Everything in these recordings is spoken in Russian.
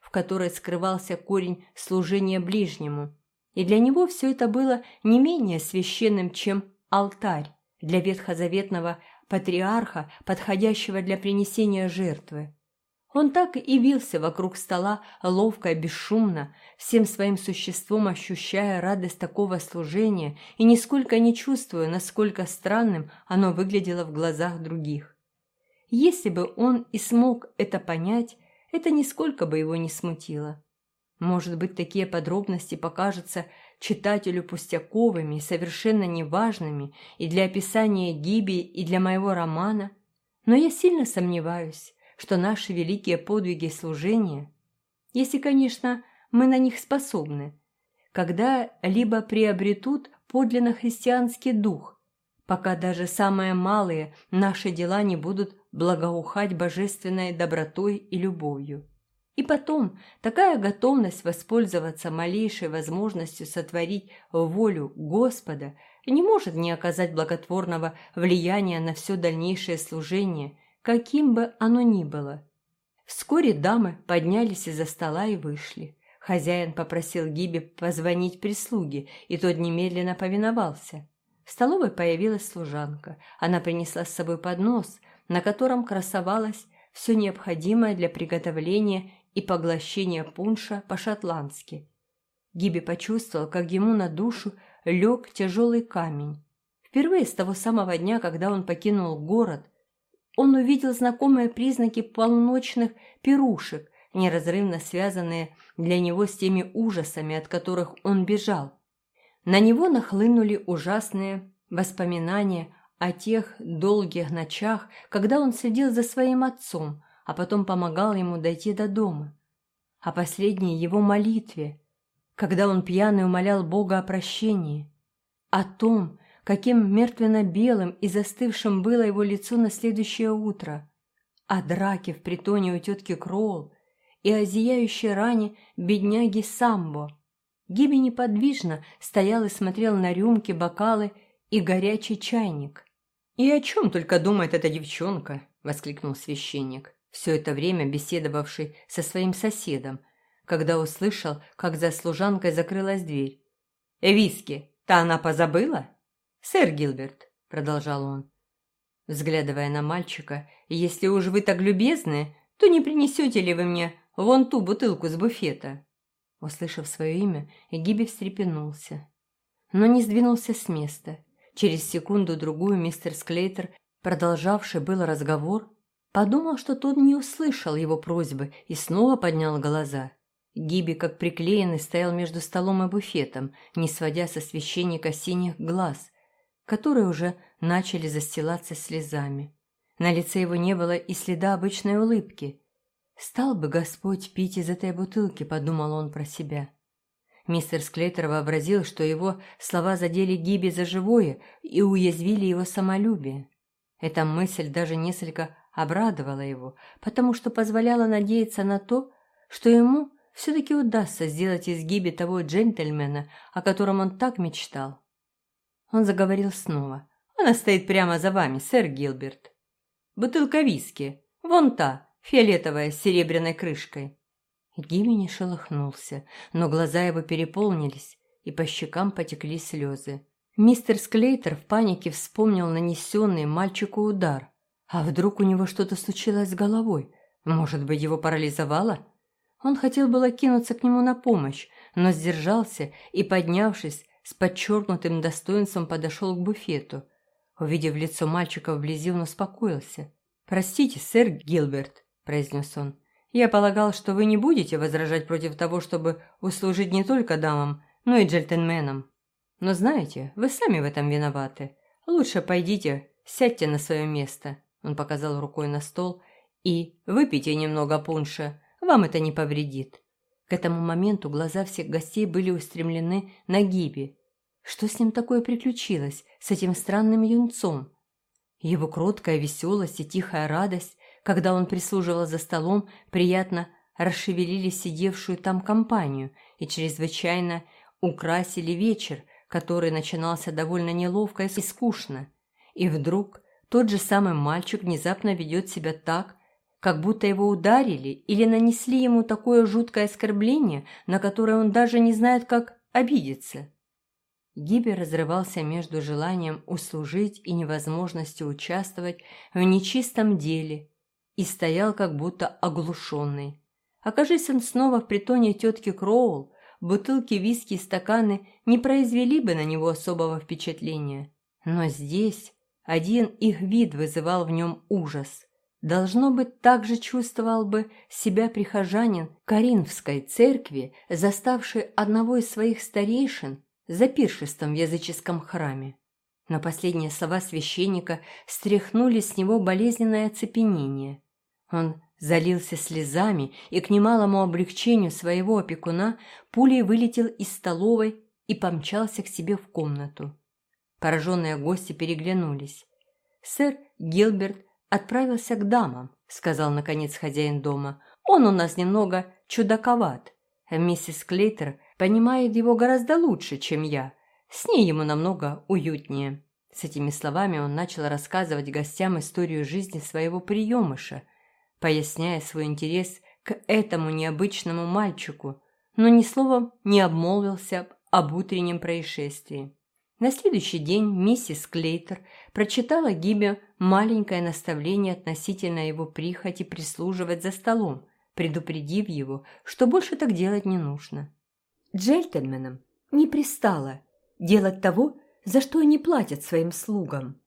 в которой скрывался корень служения ближнему. И для него все это было не менее священным, чем алтарь для ветхозаветного патриарха, подходящего для принесения жертвы. Он так и вился вокруг стола, ловко и бесшумно, всем своим существом ощущая радость такого служения и нисколько не чувствуя, насколько странным оно выглядело в глазах других. Если бы он и смог это понять, это нисколько бы его не смутило. Может быть, такие подробности покажутся читателю пустяковыми, совершенно неважными и для описания гибели, и для моего романа, но я сильно сомневаюсь, что наши великие подвиги служения, если, конечно, мы на них способны, когда-либо приобретут подлинно христианский дух, пока даже самые малые наши дела не будут благоухать божественной добротой и любовью. И потом, такая готовность воспользоваться малейшей возможностью сотворить волю Господа не может не оказать благотворного влияния на все дальнейшее служение каким бы оно ни было. Вскоре дамы поднялись из-за стола и вышли. Хозяин попросил Гиби позвонить прислуге, и тот немедленно повиновался. В столовой появилась служанка. Она принесла с собой поднос, на котором красовалось все необходимое для приготовления и поглощения пунша по-шотландски. Гиби почувствовал, как ему на душу лег тяжелый камень. Впервые с того самого дня, когда он покинул город, он увидел знакомые признаки полночных пирушек, неразрывно связанные для него с теми ужасами, от которых он бежал. На него нахлынули ужасные воспоминания о тех долгих ночах, когда он следил за своим отцом, а потом помогал ему дойти до дома. О последней его молитве, когда он пьяный умолял Бога о прощении. О том, каким мертвенно-белым и застывшим было его лицо на следующее утро, о драке в притоне у тетки Кроул и о зияющей ране бедняги Самбо. Гиби неподвижно стоял и смотрел на рюмки, бокалы и горячий чайник. «И о чем только думает эта девчонка?» – воскликнул священник, все это время беседовавший со своим соседом, когда услышал, как за служанкой закрылась дверь. «Виски, та она позабыла?» «Сэр Гилберт», — продолжал он, взглядывая на мальчика, «если уж вы так любезны, то не принесете ли вы мне вон ту бутылку с буфета?» Услышав свое имя, Гиби встрепенулся, но не сдвинулся с места. Через секунду-другую мистер Склейтер, продолжавший был разговор, подумал, что тот не услышал его просьбы и снова поднял глаза. Гиби, как приклеенный, стоял между столом и буфетом, не сводя со священника синих глаз, которые уже начали застилаться слезами. На лице его не было и следа обычной улыбки. «Стал бы Господь пить из этой бутылки», — подумал он про себя. Мистер Склейтер вообразил, что его слова задели Гиби за живое и уязвили его самолюбие. Эта мысль даже несколько обрадовала его, потому что позволяла надеяться на то, что ему все-таки удастся сделать из Гиби того джентльмена, о котором он так мечтал. Он заговорил снова. «Она стоит прямо за вами, сэр Гилберт. Бутылка виски. Вон та, фиолетовая, с серебряной крышкой». Гимми не шелохнулся, но глаза его переполнились, и по щекам потекли слезы. Мистер Склейтер в панике вспомнил нанесенный мальчику удар. А вдруг у него что-то случилось с головой? Может быть, его парализовало? Он хотел было кинуться к нему на помощь, но сдержался и, поднявшись, с подчеркнутым достоинством подошел к буфету. Увидев лицо мальчика вблизи, он успокоился. «Простите, сэр Гилберт», – произнес он. «Я полагал, что вы не будете возражать против того, чтобы услужить не только дамам, но и джентльменам. Но знаете, вы сами в этом виноваты. Лучше пойдите, сядьте на свое место», – он показал рукой на стол, – «и выпейте немного пунша, вам это не повредит». К этому моменту глаза всех гостей были устремлены на Гиби. Что с ним такое приключилось, с этим странным юнцом? Его кроткая веселость и тихая радость, когда он прислуживал за столом, приятно расшевелили сидевшую там компанию и чрезвычайно украсили вечер, который начинался довольно неловко и скучно. И вдруг тот же самый мальчик внезапно ведет себя так, как будто его ударили или нанесли ему такое жуткое оскорбление, на которое он даже не знает, как обидеться. Гиби разрывался между желанием услужить и невозможностью участвовать в нечистом деле и стоял как будто оглушенный. Окажись он снова в притоне тетки Кроул, бутылки виски и стаканы не произвели бы на него особого впечатления. Но здесь один их вид вызывал в нем ужас. Должно быть, так же чувствовал бы себя прихожанин Каринфской церкви, заставший одного из своих старейшин за пиршеством в языческом храме. Но последние слова священника стряхнули с него болезненное оцепенение. Он залился слезами и к немалому облегчению своего опекуна пулей вылетел из столовой и помчался к себе в комнату. Пораженные гости переглянулись. Сэр Гилберт отправился к дамам», — сказал, наконец, хозяин дома. «Он у нас немного чудаковат. Миссис Клейтер понимает его гораздо лучше, чем я. С ней ему намного уютнее». С этими словами он начал рассказывать гостям историю жизни своего приемыша, поясняя свой интерес к этому необычному мальчику, но ни словом не обмолвился об утреннем происшествии. На следующий день миссис Клейтер прочитала Гибе маленькое наставление относительно его прихоти прислуживать за столом, предупредив его, что больше так делать не нужно. Джельтенменам не пристало делать того, за что они платят своим слугам.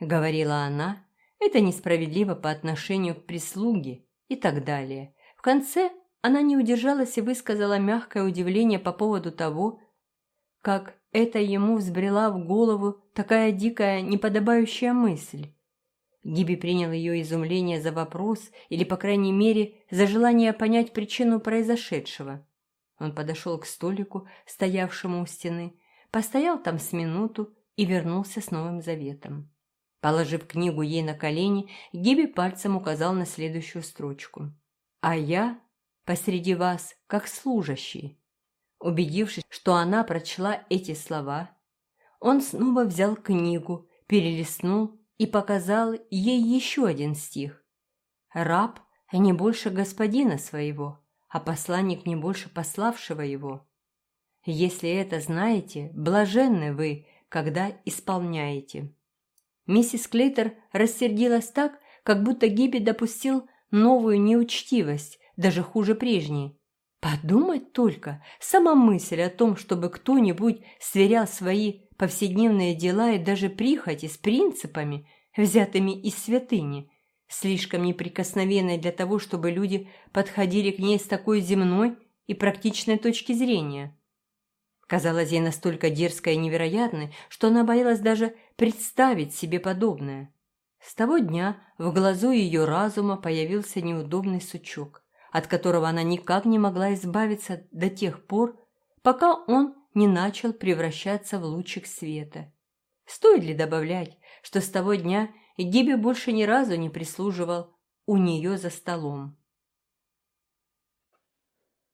Говорила она, это несправедливо по отношению к прислуге и так далее. В конце она не удержалась и высказала мягкое удивление по поводу того, как это ему взбрела в голову такая дикая, неподобающая мысль. Гиби принял ее изумление за вопрос или, по крайней мере, за желание понять причину произошедшего. Он подошел к столику, стоявшему у стены, постоял там с минуту и вернулся с Новым Заветом. Положив книгу ей на колени, Гиби пальцем указал на следующую строчку. «А я посреди вас, как служащий, Убедившись, что она прочла эти слова, он снова взял книгу, перелистнул и показал ей еще один стих. «Раб не больше господина своего, а посланник не больше пославшего его. Если это знаете, блаженны вы, когда исполняете». Миссис Клейтер рассердилась так, как будто Гиби допустил новую неучтивость, даже хуже прежней, Подумать только, сама мысль о том, чтобы кто-нибудь сверял свои повседневные дела и даже прихоти с принципами, взятыми из святыни, слишком неприкосновенной для того, чтобы люди подходили к ней с такой земной и практичной точки зрения. Казалось ей настолько дерзкой и невероятной, что она боялась даже представить себе подобное. С того дня в глазу ее разума появился неудобный сучок – от которого она никак не могла избавиться до тех пор, пока он не начал превращаться в лучик света. Стоит ли добавлять, что с того дня Гиби больше ни разу не прислуживал у нее за столом.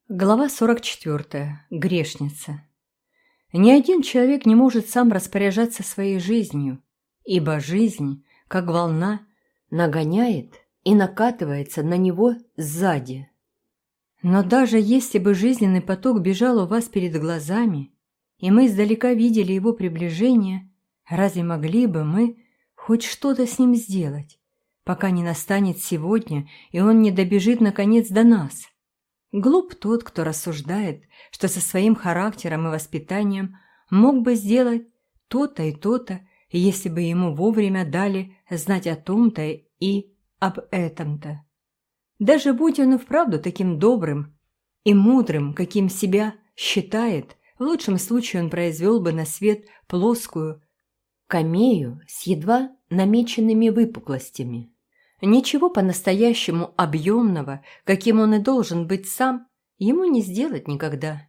Глава 44. Грешница. Ни один человек не может сам распоряжаться своей жизнью, ибо жизнь, как волна, нагоняет и накатывается на него сзади. Но даже если бы жизненный поток бежал у вас перед глазами, и мы издалека видели его приближение, разве могли бы мы хоть что-то с ним сделать, пока не настанет сегодня, и он не добежит наконец до нас? Глуп тот, кто рассуждает, что со своим характером и воспитанием мог бы сделать то-то и то-то, если бы ему вовремя дали знать о том-то и об этом-то. Даже будь он и вправду таким добрым и мудрым, каким себя считает, в лучшем случае он произвел бы на свет плоскую камею с едва намеченными выпуклостями. Ничего по-настоящему объемного, каким он и должен быть сам, ему не сделать никогда.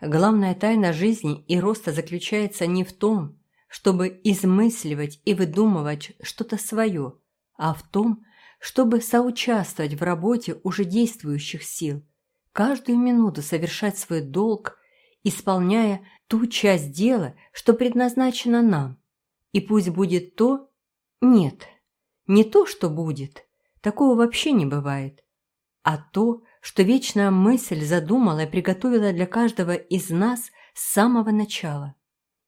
Главная тайна жизни и роста заключается не в том, чтобы измысливать и выдумывать что-то свое, а в том, чтобы соучаствовать в работе уже действующих сил, каждую минуту совершать свой долг, исполняя ту часть дела, что предназначено нам. И пусть будет то, нет, не то, что будет, Такого вообще не бывает. А то, что вечная мысль задумала и приготовила для каждого из нас с самого начала.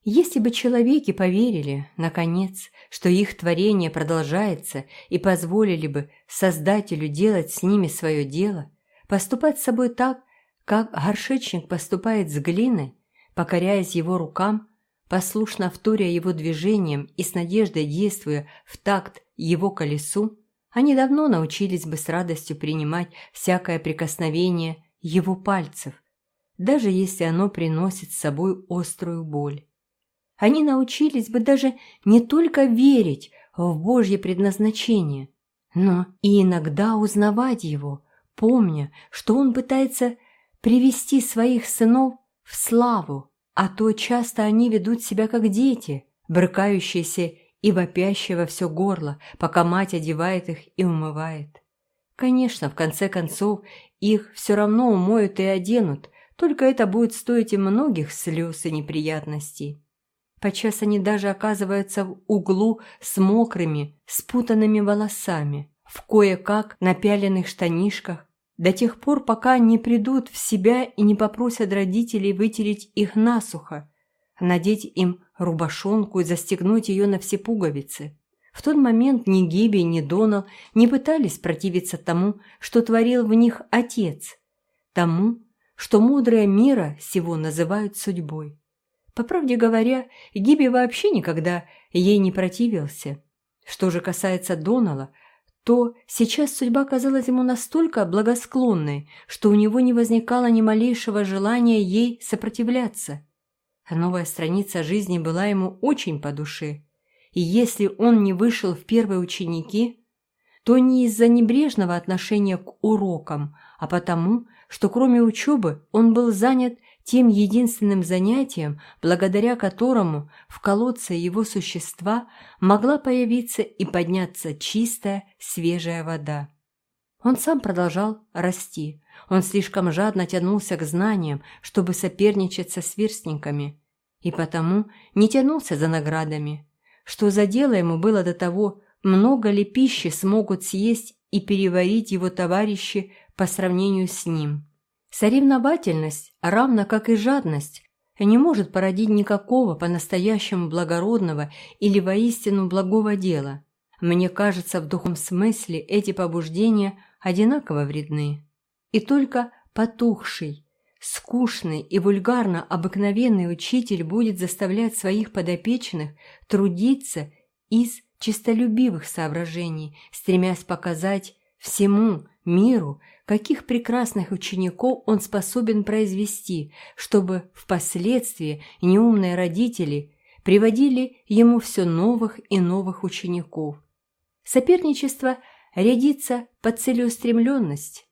Если бы человеки поверили, наконец, что их творение продолжается и позволили бы Создателю делать с ними свое дело, поступать с собой так, как горшечник поступает с глиной, покоряясь его рукам, послушно вторя его движением и с надеждой действуя в такт его колесу, они давно научились бы с радостью принимать всякое прикосновение его пальцев, даже если оно приносит с собой острую боль. Они научились бы даже не только верить в Божье предназначение, но и иногда узнавать его, помня, что он пытается привести своих сынов в славу, а то часто они ведут себя как дети, брыкающиеся и вопящие во все горло, пока мать одевает их и умывает. Конечно, в конце концов, их все равно умоют и оденут, только это будет стоить им многих слез и неприятностей. Подчас они даже оказываются в углу с мокрыми, спутанными волосами, в кое-как напяленных штанишках, до тех пор, пока не придут в себя и не попросят родителей вытереть их насухо, надеть им рубашонку и застегнуть ее на все пуговицы. В тот момент ни Гиби, ни Донал не пытались противиться тому, что творил в них отец, тому, что мудрые мира сего называют судьбой. По правде говоря, Гиби вообще никогда ей не противился. Что же касается Донала – то сейчас судьба казалась ему настолько благосклонной, что у него не возникало ни малейшего желания ей сопротивляться. Новая страница жизни была ему очень по душе. И если он не вышел в первые ученики, то не из-за небрежного отношения к урокам, а потому, что кроме учебы он был занят тем единственным занятием, благодаря которому в колодце его существа могла появиться и подняться чистая, свежая вода. Он сам продолжал расти. Он слишком жадно тянулся к знаниям, чтобы соперничать со сверстниками, и потому не тянулся за наградами. Что за дело ему было до того, много ли пищи смогут съесть и переварить его товарищи по сравнению с ним. Соревновательность, равно как и жадность, не может породить никакого по-настоящему благородного или воистину благого дела. Мне кажется, в духом смысле эти побуждения одинаково вредны. И только потухший, скучный и вульгарно обыкновенный учитель будет заставлять своих подопечных трудиться из чистолюбивых соображений, стремясь показать всему миру, каких прекрасных учеников он способен произвести, чтобы впоследствии неумные родители приводили ему все новых и новых учеников. Соперничество рядится под целеустремленность,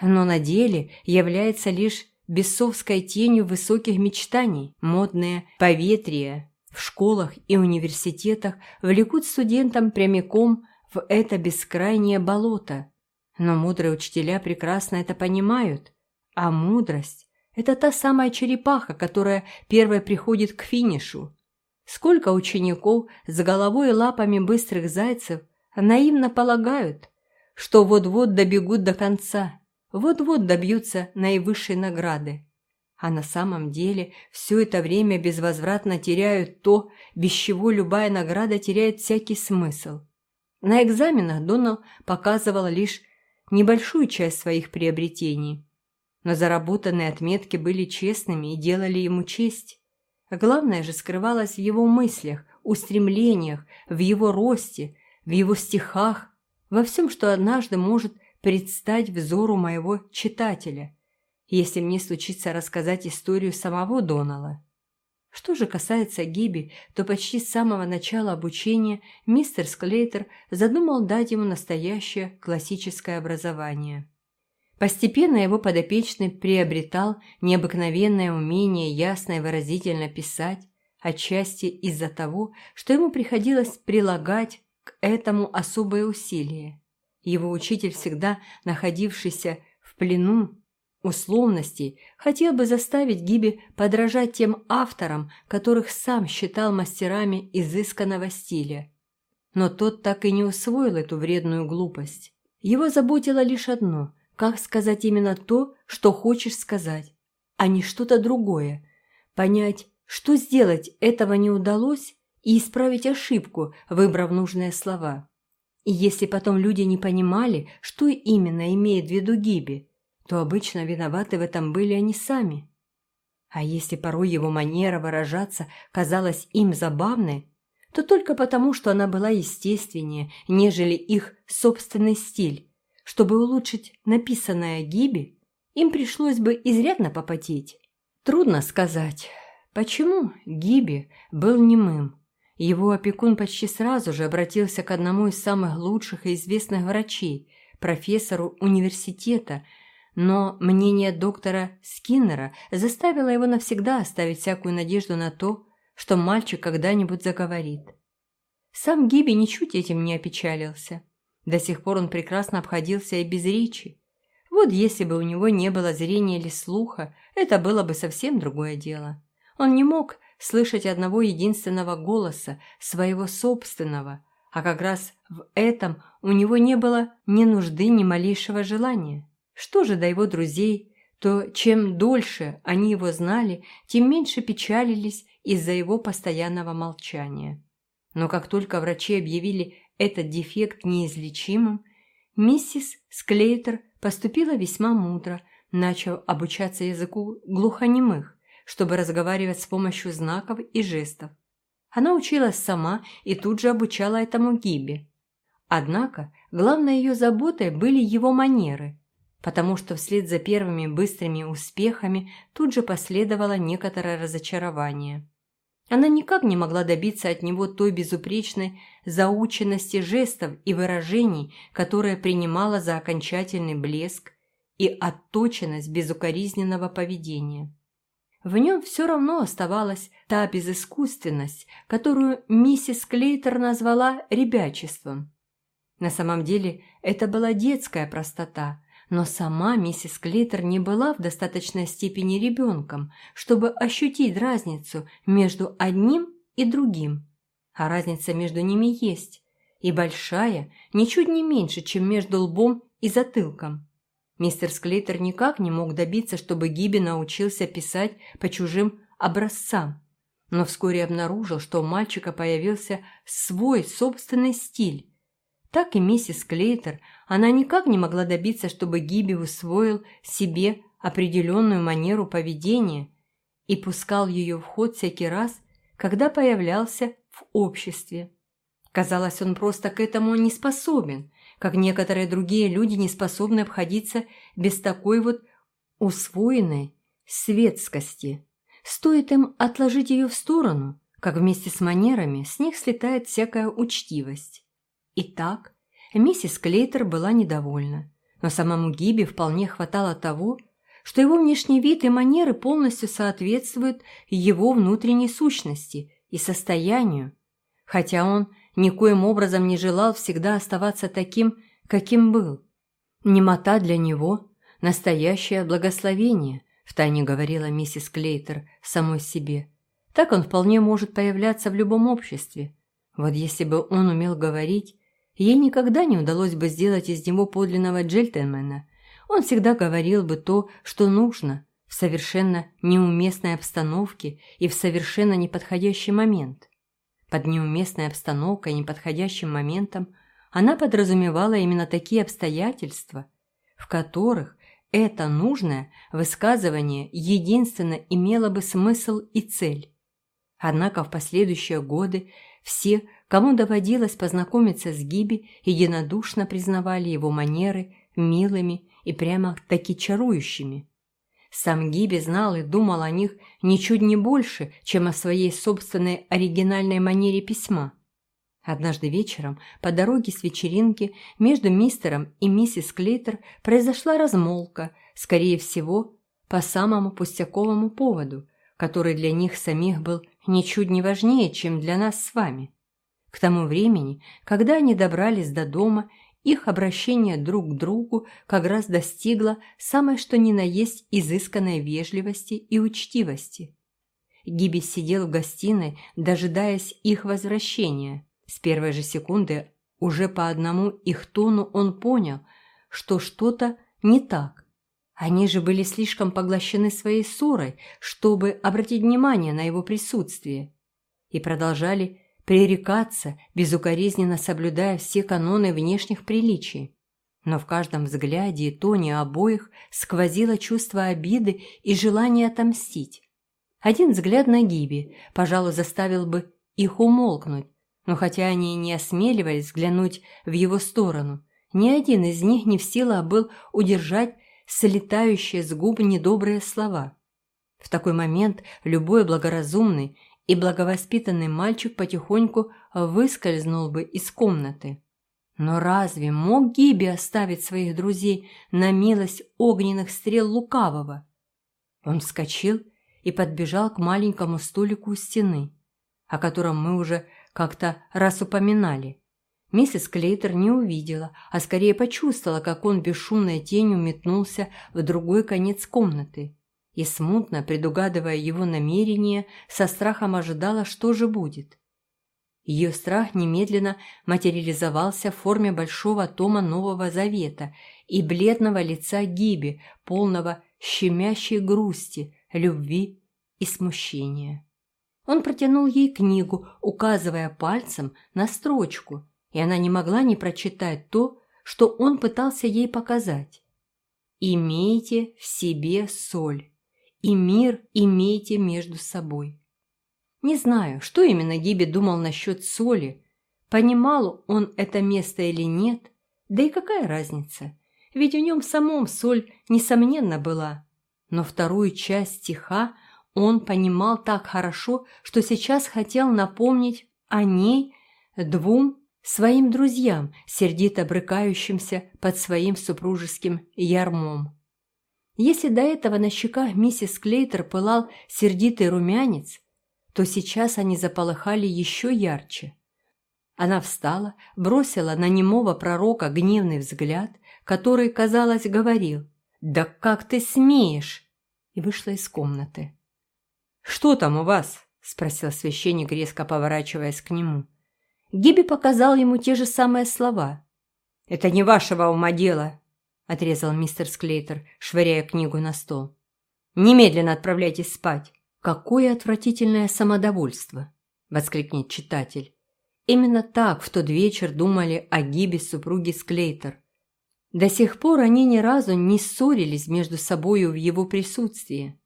но на деле является лишь бесовской тенью высоких мечтаний, модное поветрие в школах и университетах влекут студентам прямиком в это бескрайнее болото, но мудрые учителя прекрасно это понимают. А мудрость – это та самая черепаха, которая первой приходит к финишу. Сколько учеников с головой и лапами быстрых зайцев наивно полагают, что вот-вот добегут до конца, вот-вот добьются наивысшей награды. А на самом деле все это время безвозвратно теряют то, без чего любая награда теряет всякий смысл. На экзаменах Донал показывал лишь небольшую часть своих приобретений. Но заработанные отметки были честными и делали ему честь. Главное же скрывалось в его мыслях, устремлениях, в его росте, в его стихах, во всем, что однажды может предстать взору моего читателя, если мне случится рассказать историю самого Донала. Что же касается Гиби, то почти с самого начала обучения мистер Склейтер задумал дать ему настоящее классическое образование. Постепенно его подопечный приобретал необыкновенное умение ясно и выразительно писать, отчасти из-за того, что ему приходилось прилагать к этому особое усилие. Его учитель, всегда находившийся в плену условностей хотел бы заставить Гиби подражать тем авторам, которых сам считал мастерами изысканного стиля. Но тот так и не усвоил эту вредную глупость. Его заботило лишь одно – как сказать именно то, что хочешь сказать, а не что-то другое. Понять, что сделать этого не удалось, и исправить ошибку, выбрав нужные слова. И если потом люди не понимали, что именно имеет в виду Гиби, то обычно виноваты в этом были они сами. А если порой его манера выражаться казалась им забавной, то только потому, что она была естественнее, нежели их собственный стиль. Чтобы улучшить написанное Гиби, им пришлось бы изрядно попотеть. Трудно сказать, почему Гиби был немым. Его опекун почти сразу же обратился к одному из самых лучших и известных врачей, профессору университета, но мнение доктора Скиннера заставило его навсегда оставить всякую надежду на то, что мальчик когда-нибудь заговорит. Сам Гиби ничуть этим не опечалился. До сих пор он прекрасно обходился и без речи. Вот если бы у него не было зрения или слуха, это было бы совсем другое дело. Он не мог слышать одного единственного голоса, своего собственного, а как раз в этом у него не было ни нужды, ни малейшего желания. Что же до его друзей, то чем дольше они его знали, тем меньше печалились из-за его постоянного молчания. Но как только врачи объявили этот дефект неизлечимым, миссис Склейтер поступила весьма мудро, начав обучаться языку глухонемых, чтобы разговаривать с помощью знаков и жестов. Она училась сама и тут же обучала этому Гиби. Однако главной ее заботой были его манеры, потому что вслед за первыми быстрыми успехами тут же последовало некоторое разочарование. Она никак не могла добиться от него той безупречной заученности жестов и выражений, которая принимала за окончательный блеск и отточенность безукоризненного поведения. В нем все равно оставалась та безыскусственность, которую миссис Клейтер назвала ребячеством. На самом деле это была детская простота, но сама миссис Клейтер не была в достаточной степени ребенком, чтобы ощутить разницу между одним и другим. А разница между ними есть, и большая, ничуть не меньше, чем между лбом и затылком. Мистер Склейтер никак не мог добиться, чтобы Гиби научился писать по чужим образцам, но вскоре обнаружил, что у мальчика появился свой собственный стиль. Так и миссис Клейтер, она никак не могла добиться, чтобы Гиби усвоил себе определенную манеру поведения и пускал ее в ход всякий раз, когда появлялся в обществе. Казалось, он просто к этому не способен, как некоторые другие люди не способны обходиться без такой вот усвоенной светскости. Стоит им отложить ее в сторону, как вместе с манерами с них слетает всякая учтивость. Итак, миссис Клейтер была недовольна, но самому Гиби вполне хватало того, что его внешний вид и манеры полностью соответствуют его внутренней сущности и состоянию, хотя он никоим образом не желал всегда оставаться таким, каким был. Немота для него – настоящее благословение, втайне говорила миссис Клейтер самой себе. Так он вполне может появляться в любом обществе. Вот если бы он умел говорить, ей никогда не удалось бы сделать из него подлинного джентльмена. Он всегда говорил бы то, что нужно, в совершенно неуместной обстановке и в совершенно неподходящий момент. Под неуместной обстановкой и неподходящим моментом она подразумевала именно такие обстоятельства, в которых это нужное высказывание единственно имело бы смысл и цель. Однако в последующие годы все, кому доводилось познакомиться с Гиби, единодушно признавали его манеры милыми и прямо-таки чарующими. Сам Гиби знал и думал о них ничуть не больше, чем о своей собственной оригинальной манере письма. Однажды вечером по дороге с вечеринки между мистером и миссис Клейтер произошла размолвка, скорее всего, по самому пустяковому поводу, который для них самих был ничуть не важнее, чем для нас с вами. К тому времени, когда они добрались до дома их обращение друг к другу как раз достигло самой что ни на есть изысканной вежливости и учтивости. Гиби сидел в гостиной, дожидаясь их возвращения. С первой же секунды уже по одному их тону он понял, что что-то не так. Они же были слишком поглощены своей ссорой, чтобы обратить внимание на его присутствие, и продолжали пререкаться, безукоризненно соблюдая все каноны внешних приличий. Но в каждом взгляде и тоне обоих сквозило чувство обиды и желание отомстить. Один взгляд на Гиби, пожалуй, заставил бы их умолкнуть, но хотя они и не осмеливались взглянуть в его сторону, ни один из них не в силах был удержать слетающие с губ недобрые слова. В такой момент любой благоразумный и благовоспитанный мальчик потихоньку выскользнул бы из комнаты. Но разве мог Гиби оставить своих друзей на милость огненных стрел лукавого? Он вскочил и подбежал к маленькому столику у стены, о котором мы уже как-то раз упоминали. Миссис Клейтер не увидела, а скорее почувствовала, как он бесшумной тенью метнулся в другой конец комнаты. И смутно, предугадывая его намерение, со страхом ожидала, что же будет. Ее страх немедленно материализовался в форме большого тома Нового Завета и бледного лица Гиби, полного щемящей грусти, любви и смущения. Он протянул ей книгу, указывая пальцем на строчку, и она не могла не прочитать то, что он пытался ей показать. «Имейте в себе соль, и мир имейте между собой». Не знаю, что именно Гиби думал насчет соли, понимал он это место или нет, да и какая разница, ведь в нем самом соль, несомненно, была, но вторую часть стиха он понимал так хорошо, что сейчас хотел напомнить о ней двум своим друзьям, сердито брыкающимся под своим супружеским ярмом. Если до этого на щеках миссис Клейтер пылал сердитый румянец, то сейчас они заполыхали еще ярче. Она встала, бросила на немого пророка гневный взгляд, который, казалось, говорил «Да как ты смеешь!» и вышла из комнаты. «Что там у вас?» – спросил священник, резко поворачиваясь к нему. Гиби показал ему те же самые слова. «Это не вашего ума дело», – отрезал мистер Склейтер, швыряя книгу на стол. «Немедленно отправляйтесь спать». «Какое отвратительное самодовольство!» – воскликнет читатель. Именно так в тот вечер думали о Гибе супруги Склейтер. До сих пор они ни разу не ссорились между собою в его присутствии.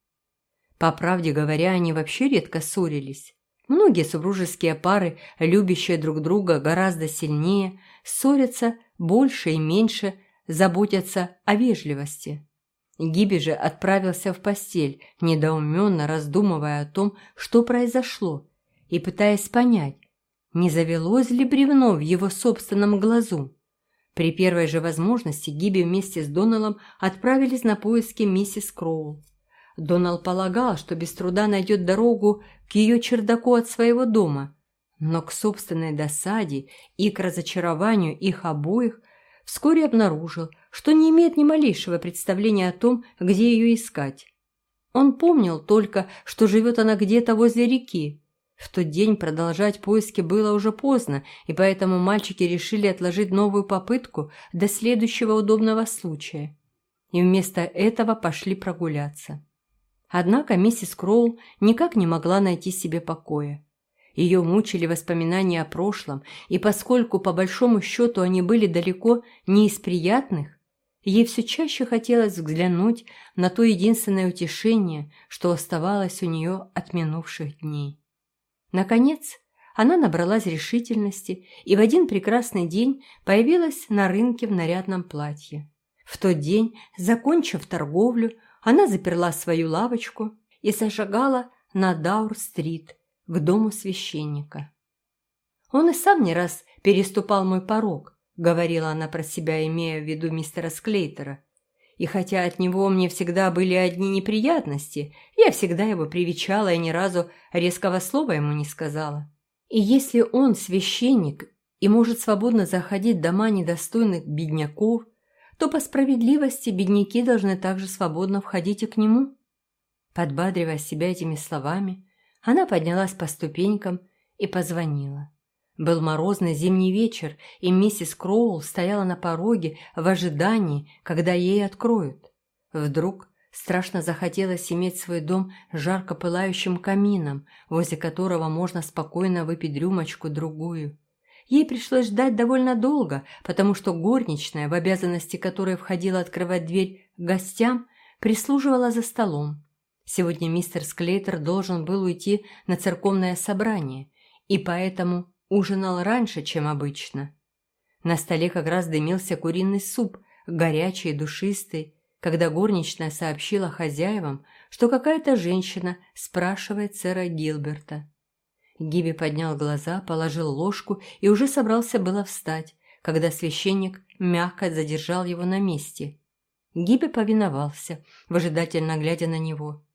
По правде говоря, они вообще редко ссорились. Многие супружеские пары, любящие друг друга гораздо сильнее, ссорятся больше и меньше, заботятся о вежливости. Гиби же отправился в постель, недоуменно раздумывая о том, что произошло, и пытаясь понять, не завелось ли бревно в его собственном глазу. При первой же возможности Гиби вместе с Доналом отправились на поиски миссис Кроул. Донал полагал, что без труда найдет дорогу к ее чердаку от своего дома, но к собственной досаде и к разочарованию их обоих вскоре обнаружил, что не имеет ни малейшего представления о том, где ее искать. Он помнил только, что живет она где-то возле реки. В тот день продолжать поиски было уже поздно, и поэтому мальчики решили отложить новую попытку до следующего удобного случая. И вместо этого пошли прогуляться. Однако миссис Кроул никак не могла найти себе покоя. Ее мучили воспоминания о прошлом, и поскольку по большому счету они были далеко не из приятных, ей все чаще хотелось взглянуть на то единственное утешение, что оставалось у нее от минувших дней. Наконец, она набралась решительности и в один прекрасный день появилась на рынке в нарядном платье. В тот день, закончив торговлю, она заперла свою лавочку и зашагала на Даур-стрит к дому священника. «Он и сам не раз переступал мой порог», — говорила она про себя, имея в виду мистера Склейтера. «И хотя от него мне всегда были одни неприятности, я всегда его привечала и ни разу резкого слова ему не сказала. И если он священник и может свободно заходить в дома недостойных бедняков, то по справедливости бедняки должны также свободно входить и к нему. Подбадривая себя этими словами, она поднялась по ступенькам и позвонила. Был морозный зимний вечер, и миссис Кроул стояла на пороге в ожидании, когда ей откроют. Вдруг страшно захотелось иметь свой дом с жарко пылающим камином, возле которого можно спокойно выпить рюмочку-другую. Ей пришлось ждать довольно долго, потому что горничная, в обязанности которой входила открывать дверь гостям, прислуживала за столом. Сегодня мистер Склейтер должен был уйти на церковное собрание, и поэтому ужинал раньше, чем обычно. На столе как раз дымился куриный суп, горячий и душистый, когда горничная сообщила хозяевам, что какая-то женщина спрашивает сэра Гилберта. Гиби поднял глаза, положил ложку и уже собрался было встать, когда священник мягко задержал его на месте. Гиби повиновался, выжидательно глядя на него.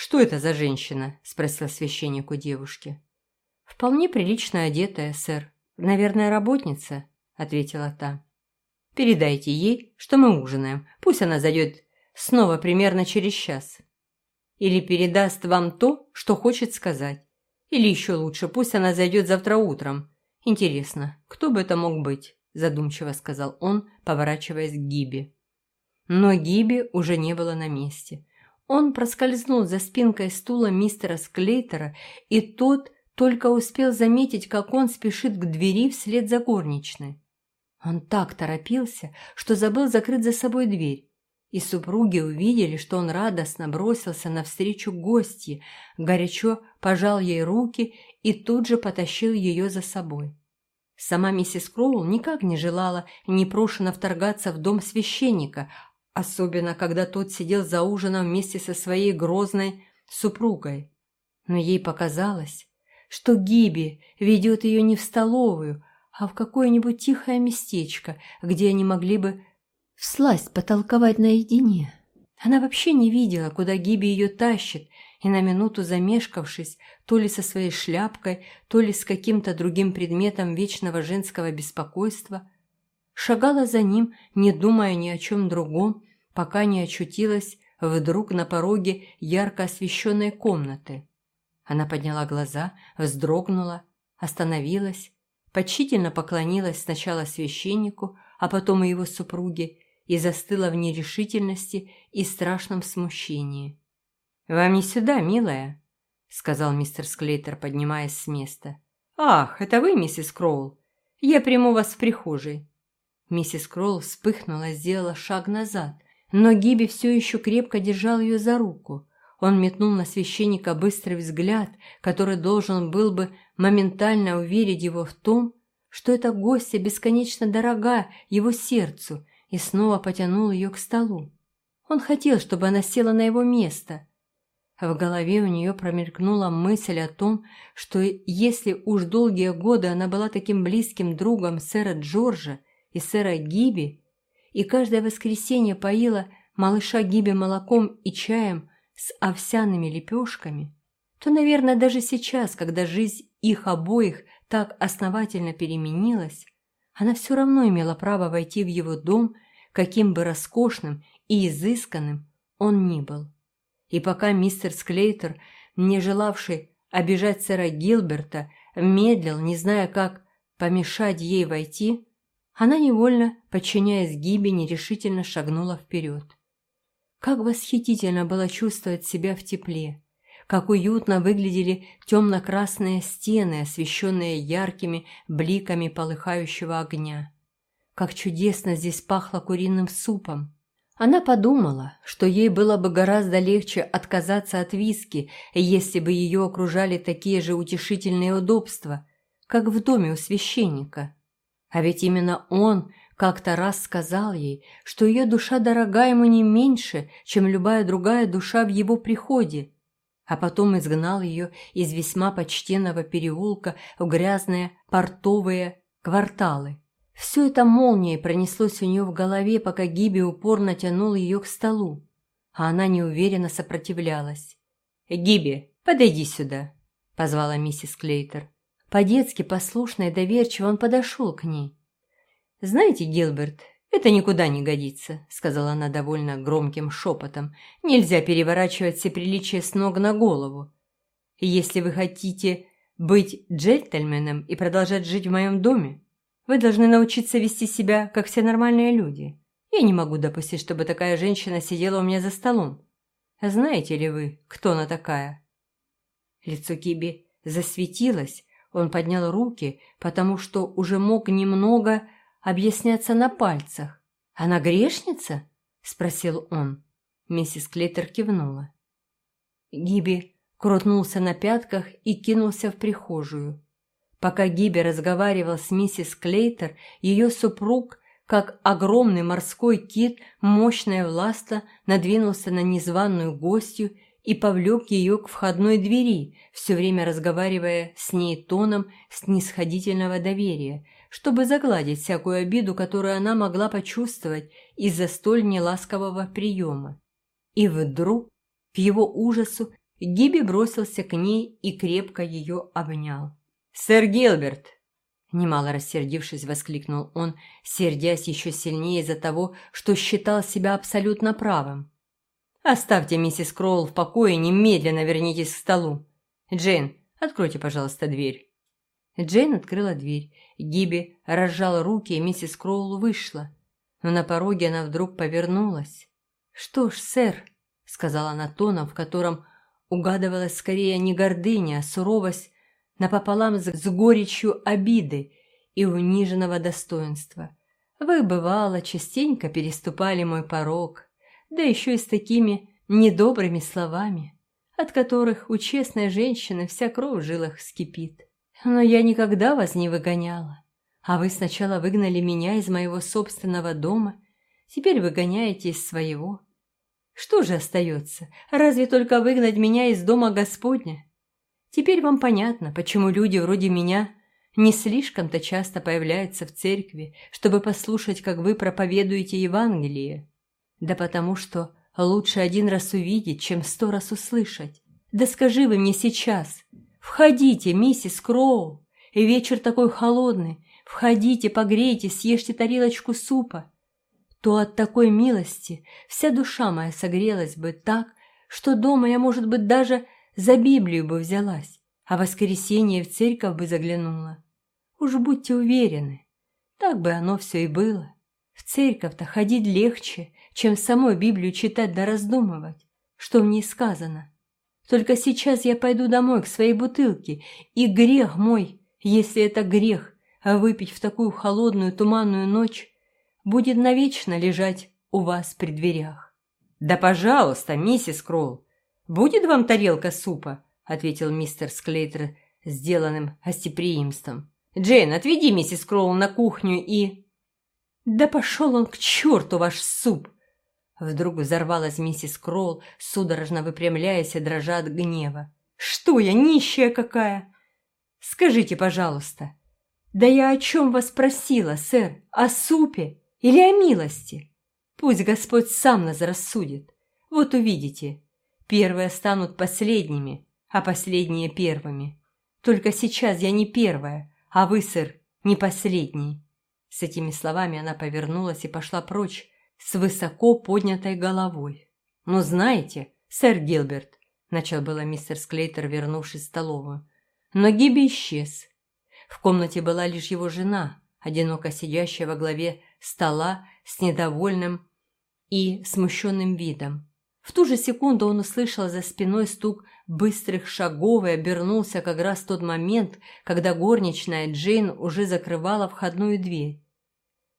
«Что это за женщина?» – спросил священник у девушки. «Вполне прилично одетая, сэр. Наверное, работница», – ответила та. «Передайте ей, что мы ужинаем. Пусть она зайдет снова примерно через час. Или передаст вам то, что хочет сказать. Или еще лучше, пусть она зайдет завтра утром. Интересно, кто бы это мог быть?» – задумчиво сказал он, поворачиваясь к Гиби. Но Гиби уже не было на месте. Он проскользнул за спинкой стула мистера Склейтера, и тот только успел заметить, как он спешит к двери вслед за горничной. Он так торопился, что забыл закрыть за собой дверь и супруги увидели, что он радостно бросился навстречу гостье, горячо пожал ей руки и тут же потащил ее за собой. Сама миссис Кроул никак не желала непрошено вторгаться в дом священника, особенно когда тот сидел за ужином вместе со своей грозной супругой. Но ей показалось, что Гиби ведет ее не в столовую, а в какое-нибудь тихое местечко, где они могли бы всласть потолковать наедине. Она вообще не видела, куда Гиби ее тащит, и на минуту замешкавшись, то ли со своей шляпкой, то ли с каким-то другим предметом вечного женского беспокойства, шагала за ним, не думая ни о чем другом, пока не очутилась вдруг на пороге ярко освещенной комнаты. Она подняла глаза, вздрогнула, остановилась, почтительно поклонилась сначала священнику, а потом и его супруге, и застыла в нерешительности и страшном смущении. «Вам не сюда, милая», — сказал мистер Склейтер, поднимаясь с места. «Ах, это вы, миссис Кроул? Я приму вас в прихожей». Миссис Кроул вспыхнула, сделала шаг назад, но Гиби все еще крепко держал ее за руку. Он метнул на священника быстрый взгляд, который должен был бы моментально уверить его в том, что эта гостья бесконечно дорога его сердцу и снова потянул ее к столу. Он хотел, чтобы она села на его место. В голове у нее промелькнула мысль о том, что если уж долгие годы она была таким близким другом сэра Джорджа и сэра Гиби, и каждое воскресенье поила малыша Гиби молоком и чаем с овсяными лепешками, то, наверное, даже сейчас, когда жизнь их обоих так основательно переменилась, она все равно имела право войти в его дом, каким бы роскошным и изысканным он ни был. И пока мистер Склейтер, не желавший обижать сэра Гилберта, медлил, не зная, как помешать ей войти, она невольно, подчиняясь Гибе, нерешительно шагнула вперед. Как восхитительно было чувствовать себя в тепле, как уютно выглядели темно-красные стены, освещенные яркими бликами полыхающего огня. Как чудесно здесь пахло куриным супом. Она подумала, что ей было бы гораздо легче отказаться от виски, если бы ее окружали такие же утешительные удобства, как в доме у священника. А ведь именно он как-то раз сказал ей, что ее душа дорога ему не меньше, чем любая другая душа в его приходе, а потом изгнал ее из весьма почтенного переулка в грязные портовые кварталы. Все это молнией пронеслось у нее в голове, пока Гиби упорно тянул ее к столу, а она неуверенно сопротивлялась. «Гиби, подойди сюда», — позвала миссис Клейтер. По-детски послушно и доверчиво он подошел к ней. «Знаете, Гилберт, «Это никуда не годится», — сказала она довольно громким шепотом. «Нельзя переворачивать все приличия с ног на голову. Если вы хотите быть джентльменом и продолжать жить в моем доме. Вы должны научиться вести себя, как все нормальные люди. Я не могу допустить, чтобы такая женщина сидела у меня за столом. Знаете ли вы, кто она такая?» Лицо Киби засветилось, он поднял руки, потому что уже мог немного объясняться на пальцах. «Она грешница?» – спросил он. Миссис Клейтер кивнула. Гиби крутнулся на пятках и кинулся в прихожую. Пока Гиби разговаривал с миссис Клейтер, ее супруг, как огромный морской кит, мощная власта, надвинулся на незваную гостью и повлек ее к входной двери, все время разговаривая с ней тоном снисходительного доверия, чтобы загладить всякую обиду, которую она могла почувствовать из-за столь неласкового приема. И вдруг, к его ужасу, Гиби бросился к ней и крепко ее обнял. «Сэр Гилберт!» Немало рассердившись, воскликнул он, сердясь еще сильнее из-за того, что считал себя абсолютно правым. «Оставьте миссис Кроул в покое и немедленно вернитесь к столу. Джейн, откройте, пожалуйста, дверь». Джейн открыла дверь. Гиби разжал руки, и миссис Кроул вышла. Но на пороге она вдруг повернулась. «Что ж, сэр», — сказала она тоном, в котором угадывалась скорее не гордыня, а суровость напополам с горечью обиды и униженного достоинства. «Вы, бывало, частенько переступали мой порог, да еще и с такими недобрыми словами, от которых у честной женщины вся кровь в жилах вскипит. Но я никогда вас не выгоняла, а вы сначала выгнали меня из моего собственного дома, теперь выгоняете из своего». Что же остается? Разве только выгнать меня из дома Господня? Теперь вам понятно, почему люди вроде меня не слишком-то часто появляются в церкви, чтобы послушать, как вы проповедуете Евангелие. Да потому что лучше один раз увидеть, чем сто раз услышать. Да скажи вы мне сейчас. Входите, миссис Кроу. И вечер такой холодный. Входите, погрейтесь, съешьте тарелочку супа то от такой милости вся душа моя согрелась бы так, что дома я, может быть, даже за Библию бы взялась, а в воскресенье в церковь бы заглянула. Уж будьте уверены, так бы оно все и было. В церковь-то ходить легче, чем самой Библию читать да раздумывать, что в ней сказано. Только сейчас я пойду домой к своей бутылке, и грех мой, если это грех, а выпить в такую холодную туманную ночь, будет навечно лежать у вас при дверях. «Да, пожалуйста, миссис Кролл, будет вам тарелка супа?» ответил мистер Склейтер сделанным гостеприимством. «Джейн, отведи миссис Кроул на кухню и...» «Да пошел он к черту, ваш суп!» Вдруг взорвалась миссис Кроул, судорожно выпрямляясь и дрожа от гнева. «Что я, нищая какая? Скажите, пожалуйста». «Да я о чем вас просила, сэр? О супе? или о милости. Пусть Господь сам нас рассудит. Вот увидите, первые станут последними, а последние первыми. Только сейчас я не первая, а вы, сэр, не последний». С этими словами она повернулась и пошла прочь с высоко поднятой головой. «Ну, знаете, сэр Гилберт», — начал было мистер Склейтер, вернувшись в столовую, но Гиби исчез. В комнате была лишь его жена, одиноко сидящая во главе стола с недовольным и смущенным видом. В ту же секунду он услышал за спиной стук быстрых шагов и обернулся как раз в тот момент, когда горничная Джейн уже закрывала входную дверь.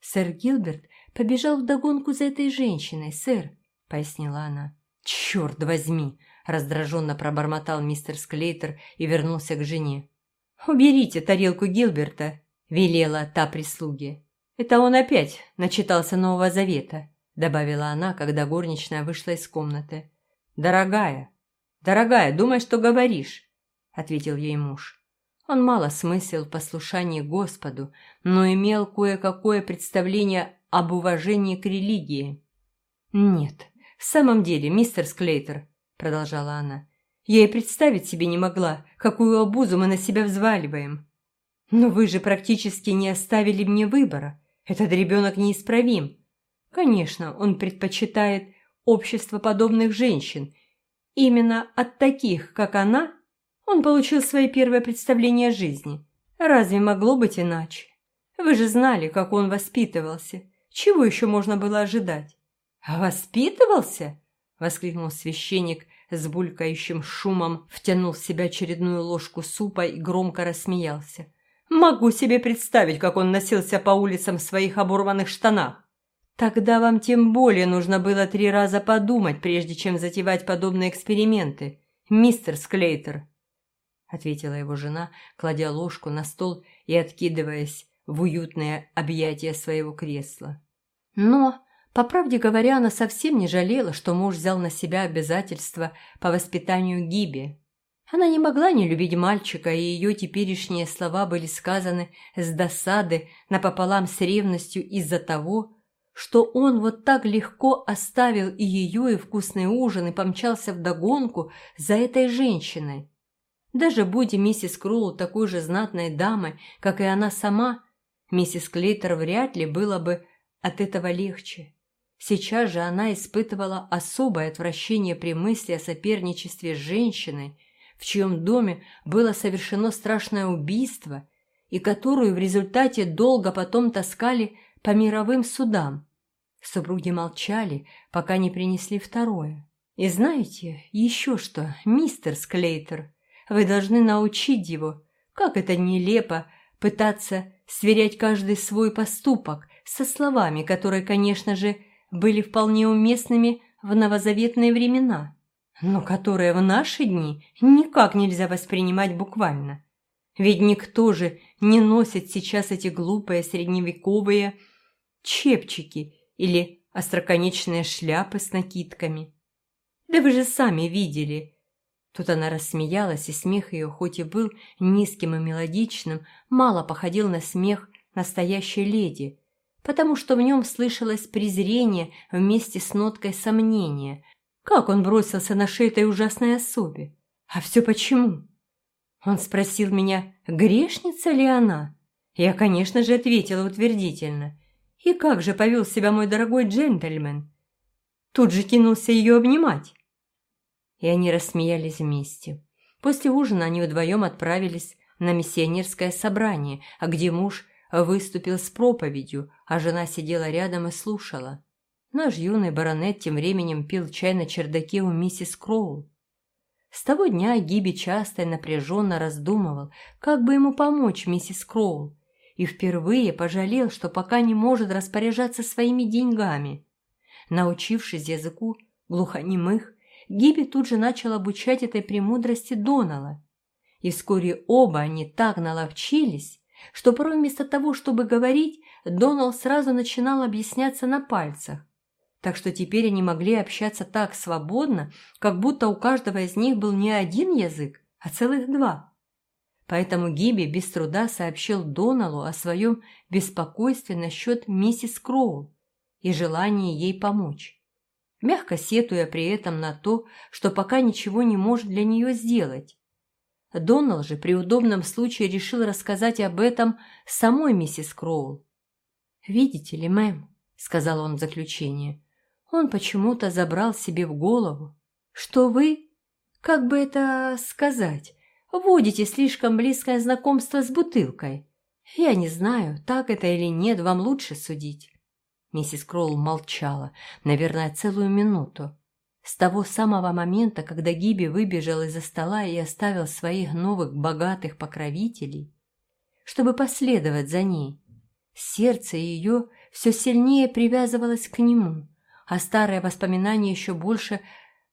«Сэр Гилберт побежал вдогонку за этой женщиной, сэр», — пояснила она. «Черт возьми!» — раздраженно пробормотал мистер Склейтер и вернулся к жене. «Уберите тарелку Гилберта», — велела та прислуге. «Это он опять начитался Нового Завета», — добавила она, когда горничная вышла из комнаты. «Дорогая, дорогая, думай, что говоришь», — ответил ей муж. Он мало смыслил в послушании Господу, но имел кое-какое представление об уважении к религии. «Нет, в самом деле, мистер Склейтер», — продолжала она, — «я и представить себе не могла, какую обузу мы на себя взваливаем. Но вы же практически не оставили мне выбора. Этот ребенок неисправим. Конечно, он предпочитает общество подобных женщин. Именно от таких, как она, Он получил свои первые представления о жизни. Разве могло быть иначе? Вы же знали, как он воспитывался. Чего еще можно было ожидать? «Воспитывался?» — воскликнул священник с булькающим шумом, втянул в себя очередную ложку супа и громко рассмеялся. «Могу себе представить, как он носился по улицам в своих оборванных штанах. Тогда вам тем более нужно было три раза подумать, прежде чем затевать подобные эксперименты, мистер Склейтер», — ответила его жена, кладя ложку на стол и откидываясь в уютное объятие своего кресла. Но, по правде говоря, она совсем не жалела, что муж взял на себя обязательства по воспитанию Гиби. Она не могла не любить мальчика, и ее теперешние слова были сказаны с досады напополам с ревностью из-за того, что он вот так легко оставил и ее, и вкусный ужин, и помчался вдогонку за этой женщиной. Даже будь миссис Крулл такой же знатной дамой, как и она сама, Миссис Клейтер вряд ли было бы от этого легче. Сейчас же она испытывала особое отвращение при мысли о соперничестве с женщиной, в чьем доме было совершено страшное убийство и которую в результате долго потом таскали по мировым судам. Супруги молчали, пока не принесли второе. И знаете, еще что, мистер Склейтер, вы должны научить его, как это нелепо пытаться сверять каждый свой поступок со словами, которые, конечно же, были вполне уместными в новозаветные времена, но которые в наши дни никак нельзя воспринимать буквально. Ведь никто же не носит сейчас эти глупые средневековые чепчики или остроконечные шляпы с накидками. Да вы же сами видели, Тут она рассмеялась, и смех ее, хоть и был низким и мелодичным, мало походил на смех настоящей леди, потому что в нем слышалось презрение вместе с ноткой сомнения. Как он бросился на шею этой ужасной особе? А все почему? Он спросил меня, грешница ли она? Я, конечно же, ответила утвердительно. И как же повел себя мой дорогой джентльмен? Тут же кинулся ее обнимать и они рассмеялись вместе. После ужина они вдвоем отправились на миссионерское собрание, где муж выступил с проповедью, а жена сидела рядом и слушала. Наш юный баронет тем временем пил чай на чердаке у миссис Кроул. С того дня Гиби часто и напряженно раздумывал, как бы ему помочь миссис Кроул, и впервые пожалел, что пока не может распоряжаться своими деньгами. Научившись языку глухонемых, Гиби тут же начал обучать этой премудрости Донала. И вскоре оба они так наловчились, что порой вместо того, чтобы говорить, Донал сразу начинал объясняться на пальцах. Так что теперь они могли общаться так свободно, как будто у каждого из них был не один язык, а целых два. Поэтому Гиби без труда сообщил Доналу о своем беспокойстве насчет миссис Кроул и желании ей помочь мягко сетуя при этом на то, что пока ничего не может для нее сделать. Донал же при удобном случае решил рассказать об этом самой миссис Кроул. «Видите ли, мэм», — сказал он в заключение, — «он почему-то забрал себе в голову, что вы, как бы это сказать, вводите слишком близкое знакомство с бутылкой. Я не знаю, так это или нет, вам лучше судить». Миссис Кролл молчала, наверное, целую минуту. С того самого момента, когда Гиби выбежал из-за стола и оставил своих новых богатых покровителей, чтобы последовать за ней, сердце ее все сильнее привязывалось к нему, а старые воспоминания еще больше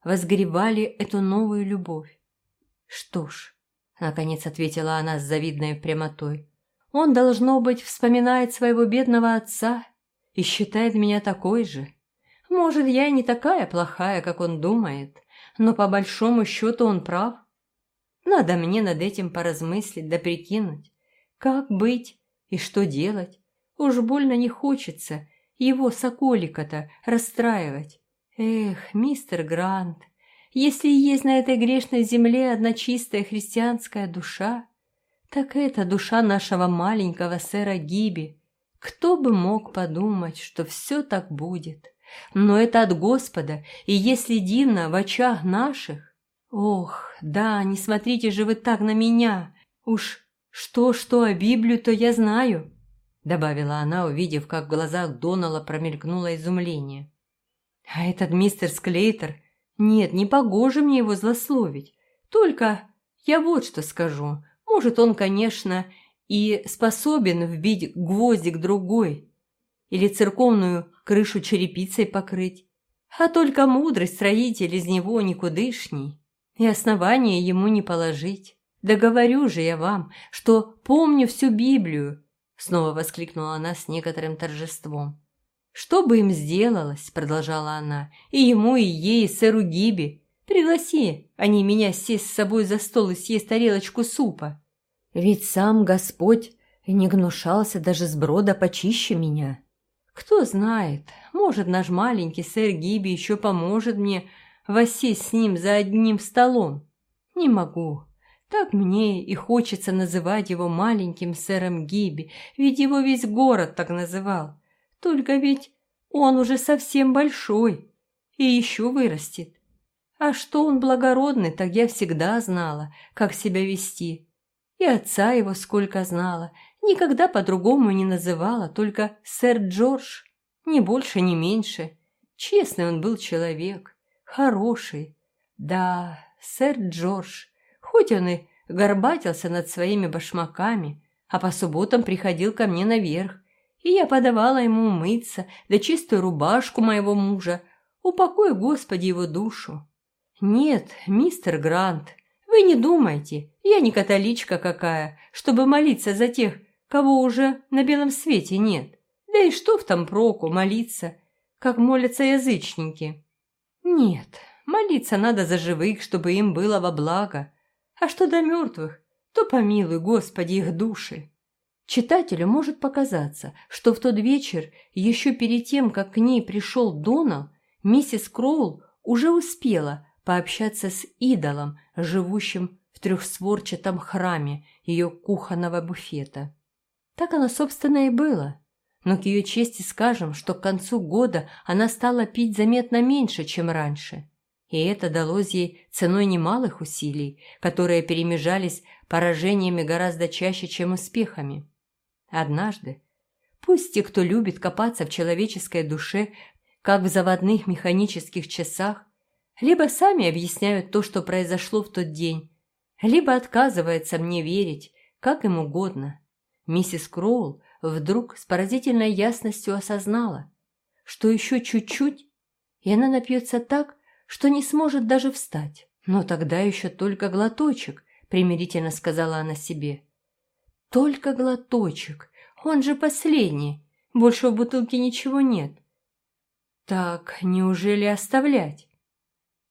возгревали эту новую любовь. «Что ж», — наконец ответила она с завидной прямотой, «он, должно быть, вспоминает своего бедного отца и считает меня такой же. Может, я и не такая плохая, как он думает, но по большому счету он прав. Надо мне над этим поразмыслить да прикинуть, как быть и что делать. Уж больно не хочется его соколика-то расстраивать. Эх, мистер Грант, если есть на этой грешной земле одна чистая христианская душа, так это душа нашего маленького сэра Гиби, кто бы мог подумать, что все так будет? Но это от Господа, и если дивно в очах наших, «Ох, да, не смотрите же вы так на меня! Уж что-что, а Библию-то я знаю!» Добавила она, увидев, как в глазах Донала промелькнуло изумление. «А этот мистер Склейтер... Нет, не погоже мне его злословить. Только я вот что скажу. Может, он, конечно, и способен вбить гвоздик другой или церковную крышу черепицей покрыть, а только мудрый строитель из него никудышний и основания ему не положить. Да говорю же я вам, что помню всю Библию, снова воскликнула она с некоторым торжеством. Что бы им сделалось, продолжала она, и ему, и ей, и сэру Гиби. Пригласи они меня сесть с собой за стол и съесть тарелочку супа. Ведь сам Господь не гнушался даже сброда почище меня. Кто знает, может, наш маленький сэр Гиби еще поможет мне воссесть с ним за одним столом. Не могу. Так мне и хочется называть его маленьким сэром Гиби, ведь его весь город так называл. Только ведь он уже совсем большой и еще вырастет. А что он благородный, так я всегда знала, как себя вести. И отца его сколько знала, никогда по-другому не называла, только сэр Джордж, ни больше, ни меньше. Честный он был человек, хороший. Да, сэр Джордж, хоть он и горбатился над своими башмаками, а по субботам приходил ко мне наверх, и я подавала ему умыться, да чистую рубашку моего мужа, упокой, Господи, его душу. Нет, мистер Грант, вы не думайте, я не католичка какая, чтобы молиться за тех, кого уже на белом свете нет. Да и что в том проку молиться, как молятся язычники? Нет, молиться надо за живых, чтобы им было во благо. А что до мертвых, то помилуй, Господи, их души. Читателю может показаться, что в тот вечер, еще перед тем, как к ней пришел Донал, миссис Кроул уже успела пообщаться с идолом, живущим в трехстворчатом храме ее кухонного буфета. Так оно, собственно, и было. Но к ее чести скажем, что к концу года она стала пить заметно меньше, чем раньше. И это далось ей ценой немалых усилий, которые перемежались поражениями гораздо чаще, чем успехами. Однажды, пусть те, кто любит копаться в человеческой душе, как в заводных механических часах, либо сами объясняют то, что произошло в тот день, либо отказывается мне верить, как им угодно. Миссис Кроул вдруг с поразительной ясностью осознала, что еще чуть-чуть, и она напьется так, что не сможет даже встать. Но тогда еще только глоточек, примирительно сказала она себе. Только глоточек, он же последний, больше в бутылке ничего нет. Так, неужели оставлять?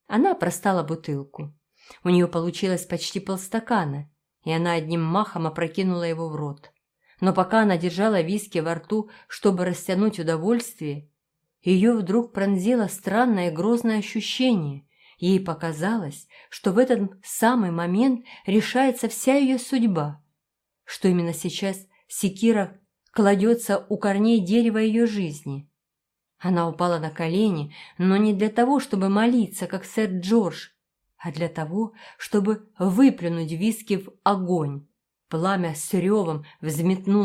Она простала бутылку. У нее получилось почти полстакана, и она одним махом опрокинула его в рот. Но пока она держала виски во рту, чтобы растянуть удовольствие, ее вдруг пронзило странное грозное ощущение. Ей показалось, что в этот самый момент решается вся ее судьба, что именно сейчас секира кладется у корней дерева ее жизни – она упала на колени, но не для того, чтобы молиться, как сэр Джордж, а для того, чтобы выплюнуть виски в огонь. Пламя с ревом взметнуло